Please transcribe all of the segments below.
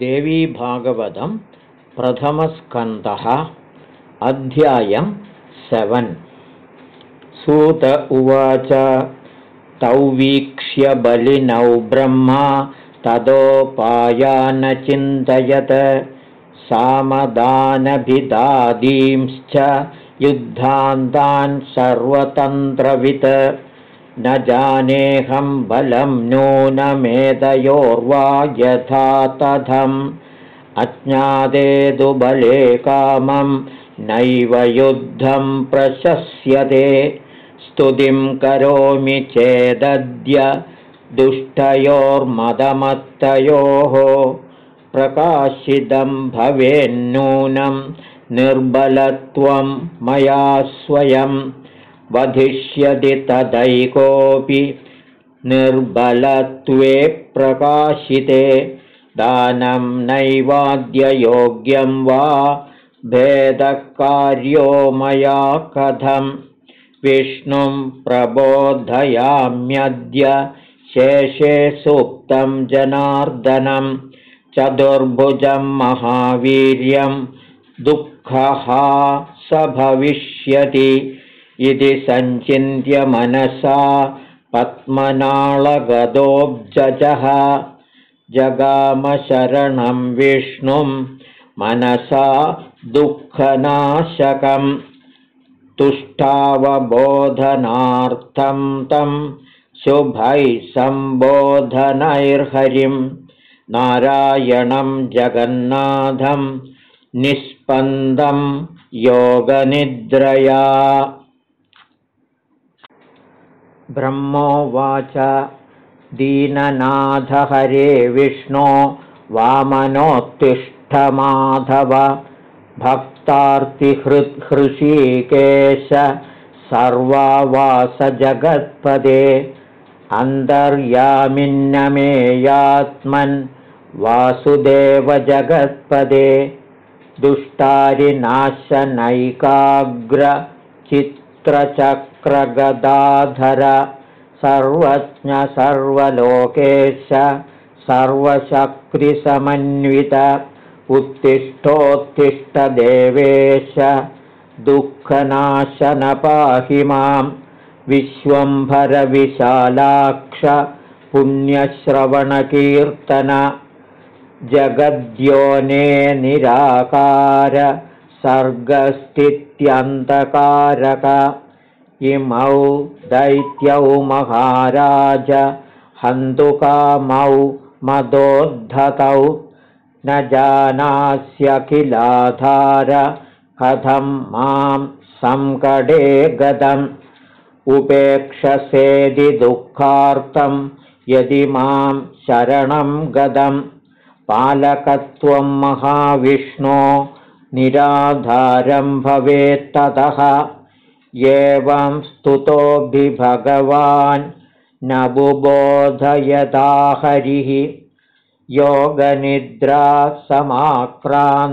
देवीभागवतं प्रथमस्कन्धः अध्यायं सेवन्। सूत उवाच तौ वीक्ष्य बलिनौ ब्रह्मा तदोपायानचिन्तयत् सामदानभिदादींश्च युद्धान्तान् सर्वतन्त्रवित् न जानेऽहं बलं नूनमेतयोर्वा तु बले कामं नैव युद्धं प्रशस्यते। स्तुतिं करोमि चेदद्य दुष्टयोर्मदमत्तयोः। प्रकाशितं भवेन्नूनं निर्बलत्वं मया स्वयम् वधिष्यति तदैकोऽपि निर्बलत्वे प्रकाशिते। दानं नैवाद्ययोग्यं वा भेदकार्यो मया कथं विष्णुं प्रबोधयाम्यद्य शेषे सूक्तं जनार्दनं। चतुर्भुजं महावीर्यं दुःखः स भविष्यति इति सञ्चिन्त्य मनसा पद्मनाळगदोऽब्जः जगामशरणं विष्णुं मनसा दुःखनाशकं। तुष्टावबोधनार्थं तं शुभैः सम्बोधनैर्हरिं। नारायणं जगन्नाथं निःस्पन्दं योगनिद्रया ब्रह्मोवाच दीननाथहरे विष्णो वामनोत्तिष्ठमाधव। भक्तार्तिहृत्हृषीकेश सर्वावासजगत्पदे। अन्तर्यामिन्नमेयात्मन् वासुदेवजगत्पदे। दुष्टारिनाशनैकाग्रचित् त्रचक्रगदाधर सर्वज्ञ सर्वलोकेश सर्वशक्तिसमन्वित उत्तिष्ठोत्तिष्ठदेवेश दुःखनाशनपाहि मां विश्वम्भरविशालाक्ष पुण्यश्रवणकीर्तन जगद्योने निराकार सर्गस्थित्यन्तकारक इमौ दैत्यौ महाराज हन्तुकामौ मदोद्धतौ। न जानास्यखिलाधार कथं मां सङ्कटे गतम् उपेक्षसेदि दुःखार्तं यदि मां शरणं गतं पालकत्वं महाविष्णो निराधारं भवेत्ततः एवं स्तुतोऽभिभगवान् न बुबोधयदा हरिः योगनिद्रा समाक्रान्तस्तदा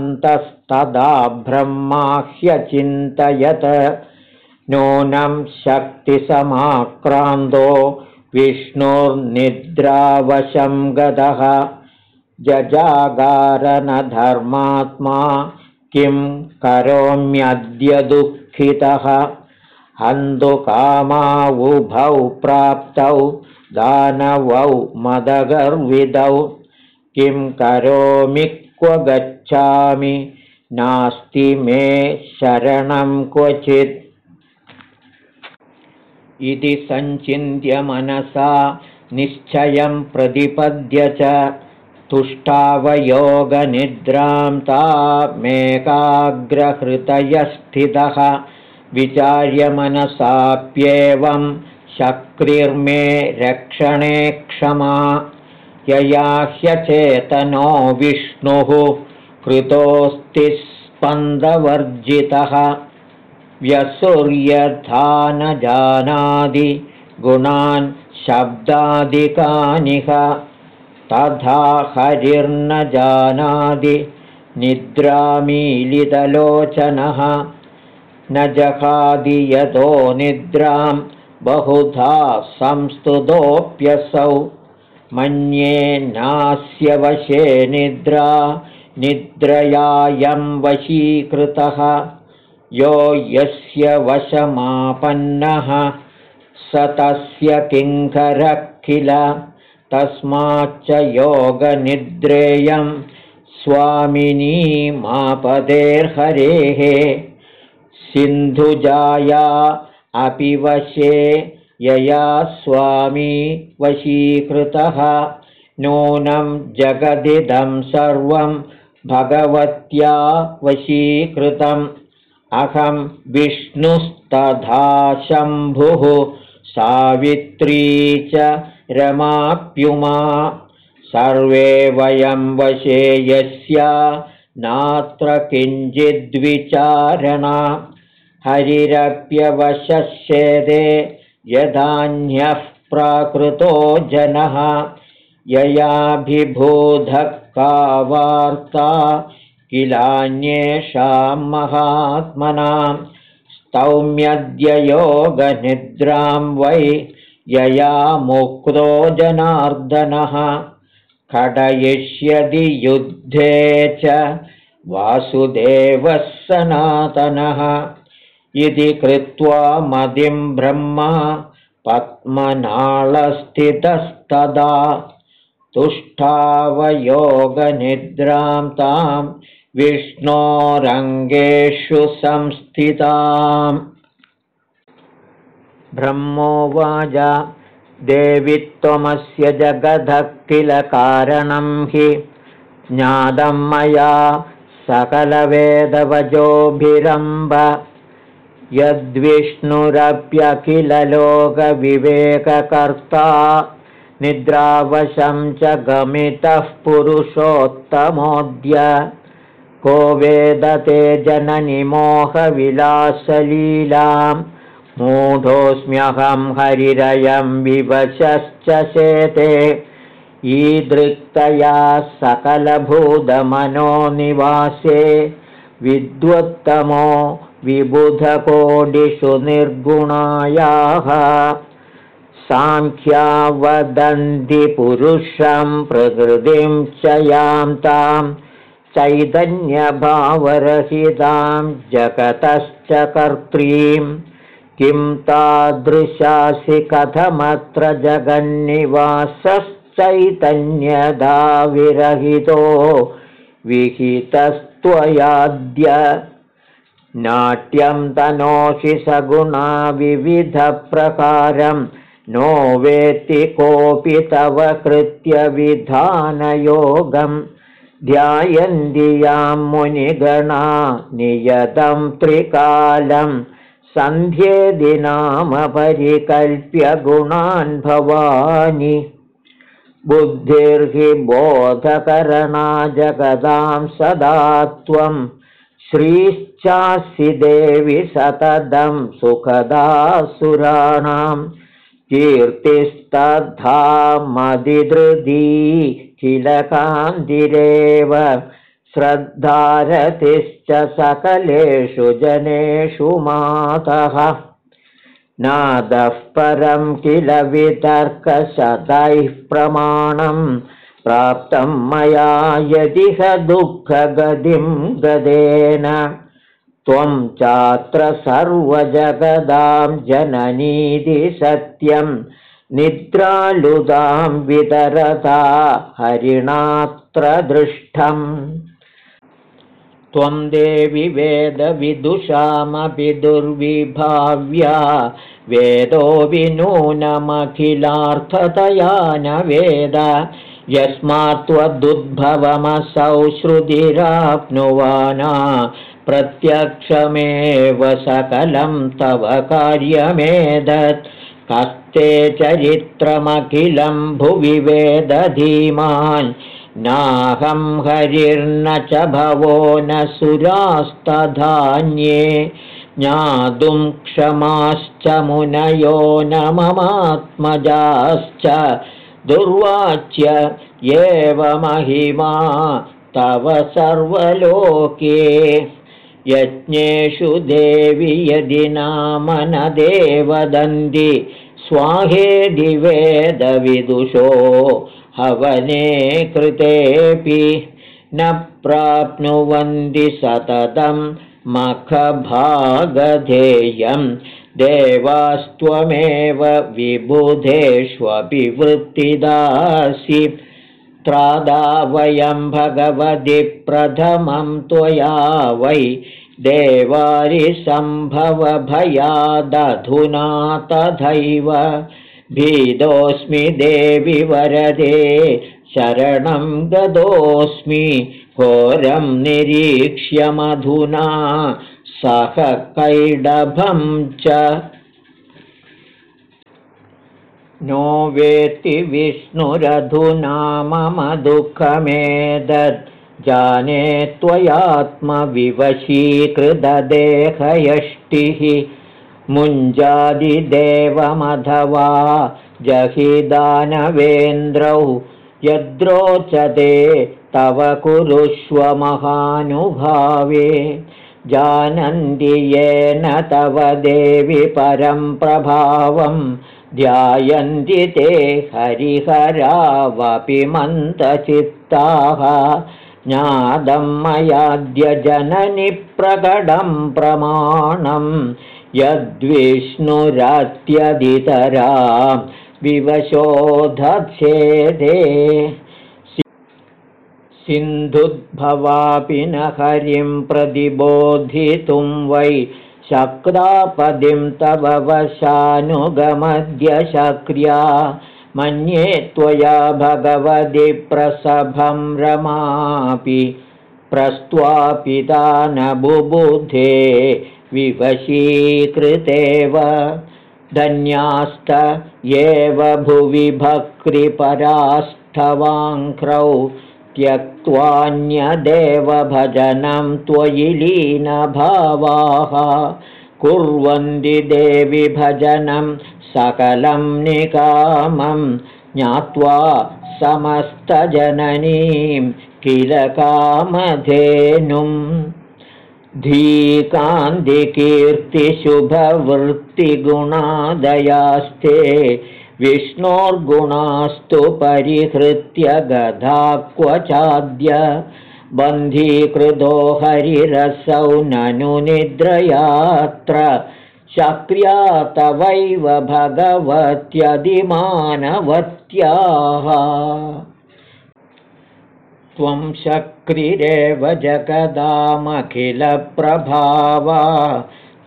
ब्रह्माह्यचिन्तयत् नूनं शक्तिसमाक्रान्तो विष्णुर्निद्रावशं गतः जजागारनधर्मात्मा किं करोम्यद्य दुःखितः हन्तुकामावुभौ प्राप्तौ दानवौ मदगर्विदौ। किं करोमि क्व गच्छामि? नास्ति मे शरणं क्वचित्। इति सञ्चिन्त्य मनसा निश्चयं प्रतिपद्य च। तुष्टावयोगनिद्रां तामेकाग्रहृतयस्थितः विचार्य मनसाप्येवं शक्रिर्मे रक्षणे क्षमा। यया ह्यचेतनो विष्णुः कृतोऽस्ति स्पन्दवर्जितः। व्यसुर्यथा न जानादि गुणान् शब्दादिकानिह। तथा हरिर्न जानादि निद्रामीलितलोचनः न जहादि निद्रां बहुधा संस्तुतोऽप्यसौ। मन्ये नास्य वशे निद्रा निद्रयायं वशीकृतः। यो यस्य वशमापन्नः स तस्य किङ्करः किल तस्माच्च योगनिद्रेयं स्वामिनीमापदेर्हरेः सिन्धुजाया अपि वशे यया स्वामी वशीकृतः। नूनं जगदिदं सर्वं भगवत्या वशीकृतम्। अहं विष्णुस्तथा शम्भुः सावित्री च रमाप्युमा। सर्वे वयं वशे यस्या नात्र किञ्चिद्विचारणा हरिरप्यवशेदे यदान्यः प्राकृतो जनः ययाभिभूधः का वार्ता किलान्येषां महात्मनां स्तौम्यद्ययोगनिद्रां वै यया मुक्तो जनार्दनः खडयिष्यति युद्धे च वासुदेवः सनातनः इति कृत्वा मदिं ब्रह्मा पद्मनाळस्थितस्तदा तुष्टावयोगनिद्रां तां विष्णोरङ्गेषु संस्थिताम्। ब्रह्मोवाच देवि त्वमस्य जगदः किल कारणं हि ज्ञातं मया सकलवेदवजोभिरम्ब यद्विष्णुरप्यखिललोकविवेककर्ता निद्रावशं च गमितः पुरुषोत्तमोऽद्य। को वेदते जननिमोहविलासलीलाम् मूढोऽस्म्यहं हरिरयं विवशश्च शेते। ईदृक्तया सकलभूतमनो निवासे विद्वत्तमो विबुधकोडिषु निर्गुणायाः साङ्ख्या वदन्ति पुरुषं प्रकृतिं च यां तां चैतन्यभावरहितां जगतश्च कर्त्रीम् किं तादृशासि कथमत्र जगन्निवासश्चैतन्यदाविरहितो। विहितस्त्वयाद्य नाट्यं तनोषि सगुणा विविधप्रकारं। नो वेत्ति कोऽपि तव कृत्यविधानयोगं। ध्यायन्दियां मुनिगणा नियतं त्रिकालम् सन्ध्येदि नाम परिकल्प्य गुणान् भवानि। बुद्धिर्हि बोधकरणा जगदां सदा त्वं श्रीश्चासि देवि सुखदासुराणां कीर्तिस्तद्धा मदिदृदी किलकान्तिरेव श्रद्धारतिश्च सकलेषु जनेषु मातः। नादः परं किल वितर्कशतैः प्रमाणं प्राप्तं मया यदिह दुःखगतिं गदेन। त्वं चात्र सर्वजगदां जननीति सत्यं। निद्रालुदां वितरता हरिणात्र दृष्टम्। त्वं देवि वेदविदुषामपि दुर्विभाव्या वेदो विनूनमखिलार्थतया न वेद यस्मात् त्वदुद्भवमसौ श्रुतिराप्नुवाना प्रत्यक्षमेव सकलं तव कार्यमेदत्। कस्ते चरित्रमखिलं भुवि वेदधीमान् नाहं हरिर्न च भवो न सुरास्तधान्ये। ज्ञातुं क्षमाश्च मुनयो न ममात्मजाश्च दुर्वाच्य एव महिमा तव सर्वलोके। यज्ञेषु देवि यदि नाम न देवदन्ति स्वाहेदि हवने कृतेऽपि न प्राप्नुवन्ति सततं मखभागधेयं देवास्त्वमेव विबुधेष्वपि वृत्तिदासि त्रादा वयं भगवति प्रथमं त्वया वै देवारिसम्भवभयादधुना तथैव। भीतोऽस्मि देवि वरदे शरणं गतोऽस्मि घोरं निरीक्ष्यमधुना सह कैडभं च नो वेत्ति विष्णुरधुना मम दुःखमेदत् जाने त्वयात्मविवशीकृतदेहयष्टिः। मुञ्जादिदेवमथवा जहिदानवेन्द्रौ यद्रोचते तव कुरुष्व महानुभावे जानन्ति येन तव देवि परं प्रभावं। ध्यायन्ति ते हरिहरावपि मन्दचित्ताः। ज्ञातं मयाद्य जननि प्रकटं प्रमाणं। यद्विष्णुरत्यदितरा विवशोधच्छेदे सिन्धुद्भवापि न हरिं प्रतिबोधितुं वै शक्रापदिं तव वशानुगमद्य शक्र्या। मन्ये त्वया भगवति प्रसभं रमापि प्रस्त्वापिता न बुबुधे विवशीकृतेव। धन्यास्त एव भुवि भक्तिपरास्थवाङ्क्रौ त्यक्त्वान्यदेवभजनं त्वयि लीनभावाः। कुर्वन्ति देवि भजनं सकलं निकामं ज्ञात्वा समस्तजननीं किल कामधेनुम्। धीकान्तिकीर्तिशुभवृत्तिगुणादयास्ते विष्णोर्गुणास्तु परिहृत्य गधा क्व चाद्य बन्धीकृतो हरिरसौ ननु निद्रयात्र शक्र्या तवैव भगवत्यधिमानवत्याः। त्वं शक्रिरेव जगदामखिलप्रभावा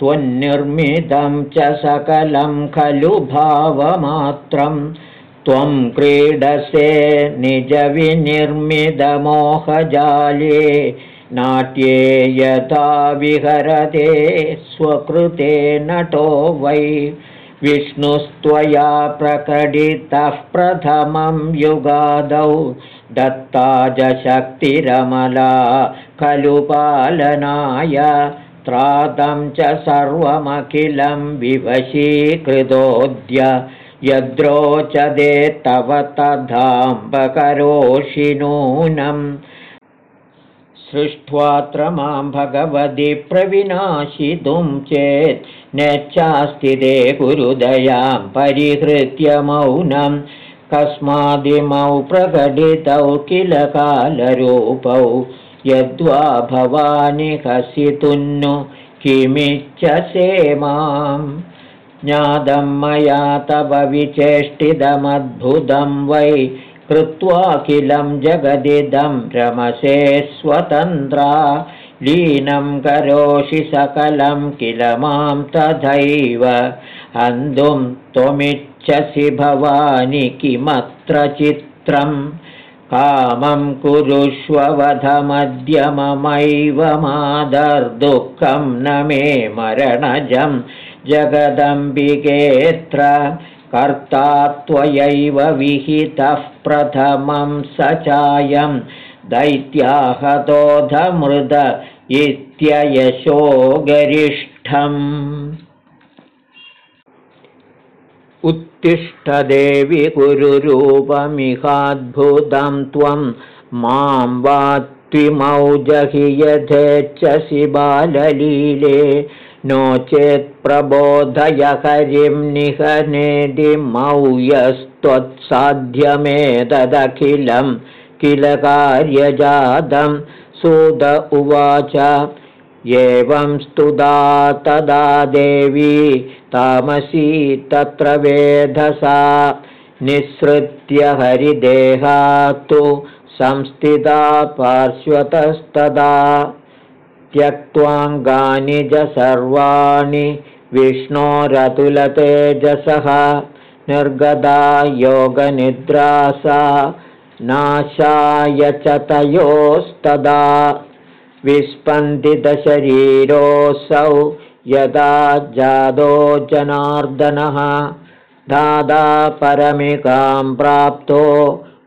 त्वन्निर्मितं च सकलं खलु भावमात्रं। त्वं क्रीडसे निजविनिर्मितमोहजाले नाट्ये यथा विहरते स्वकृते नटो वै। विष्णुस्त्वया प्रकटितः प्रथमं युगादौ दत्ता च शक्तिरमला खलु पालनाय त्रातं च सर्वमखिलं विवशीकृतोऽद्य यद्रोचदे तव तथाम्बकरोषि नूनम् सृष्ट्वात्र मां भगवति प्रविनाशितुं चेत् नेच्छास्ति ते गुरुदयां परिहृत्य मौनं। कस्मादिमौ प्रकटितौ किल कालरूपौ यद्वा भवानि हसितुन्नु किमिच्छसे मां ज्ञातं मया तव विचेष्टितमद्भुतं वै कृत्वाखिलं जगदिदं रमसे स्वतन्त्रा। लीनं करोषि सकलं किल मां तथैव। हन्तुं त्वमिच्छसि भवानि किमत्र चित्रम् कामं कुरुष्ववधमध्यममैव मादर्दुःखं न मे मरणजं जगदम्बिकेऽत्र कर्ता त्वयैव विहितः प्रथमं स चायं दैत्याहतोधमृद इत्ययशो गरिष्ठम् उत्तिष्ठदेवि गुरुरूपमिहाद्भुतं त्वं मां वा त्विमौजहि यथेच्छसि बाललीले नो चेत् प्रबोधय हरिं निहनेदिमौ त्वत्साध्यमेतदखिलं किल कार्यजातं सुद उवाच एवं स्तुदा तदा देवी तामसी तत्र वेधसा। निःसृत्य हरिदेहात्तु संस्थिता पार्श्वतस्तदा। त्यक्त्वाङ्गानि च सर्वाणि विष्णोरतुलतेजसः निर्गदा योगनिद्रासा नाशाय च तयोस्तदा विस्पन्दितशरीरोऽसौ यदा जादो जनार्दनः दादा परमिकां प्राप्तो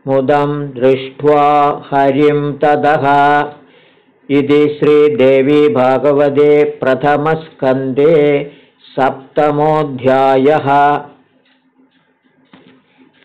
मुदं दृष्ट्वा हरिं तदः। इति श्रीदेवी भागवते प्रथमस्कन्धे सप्तमोऽध्यायः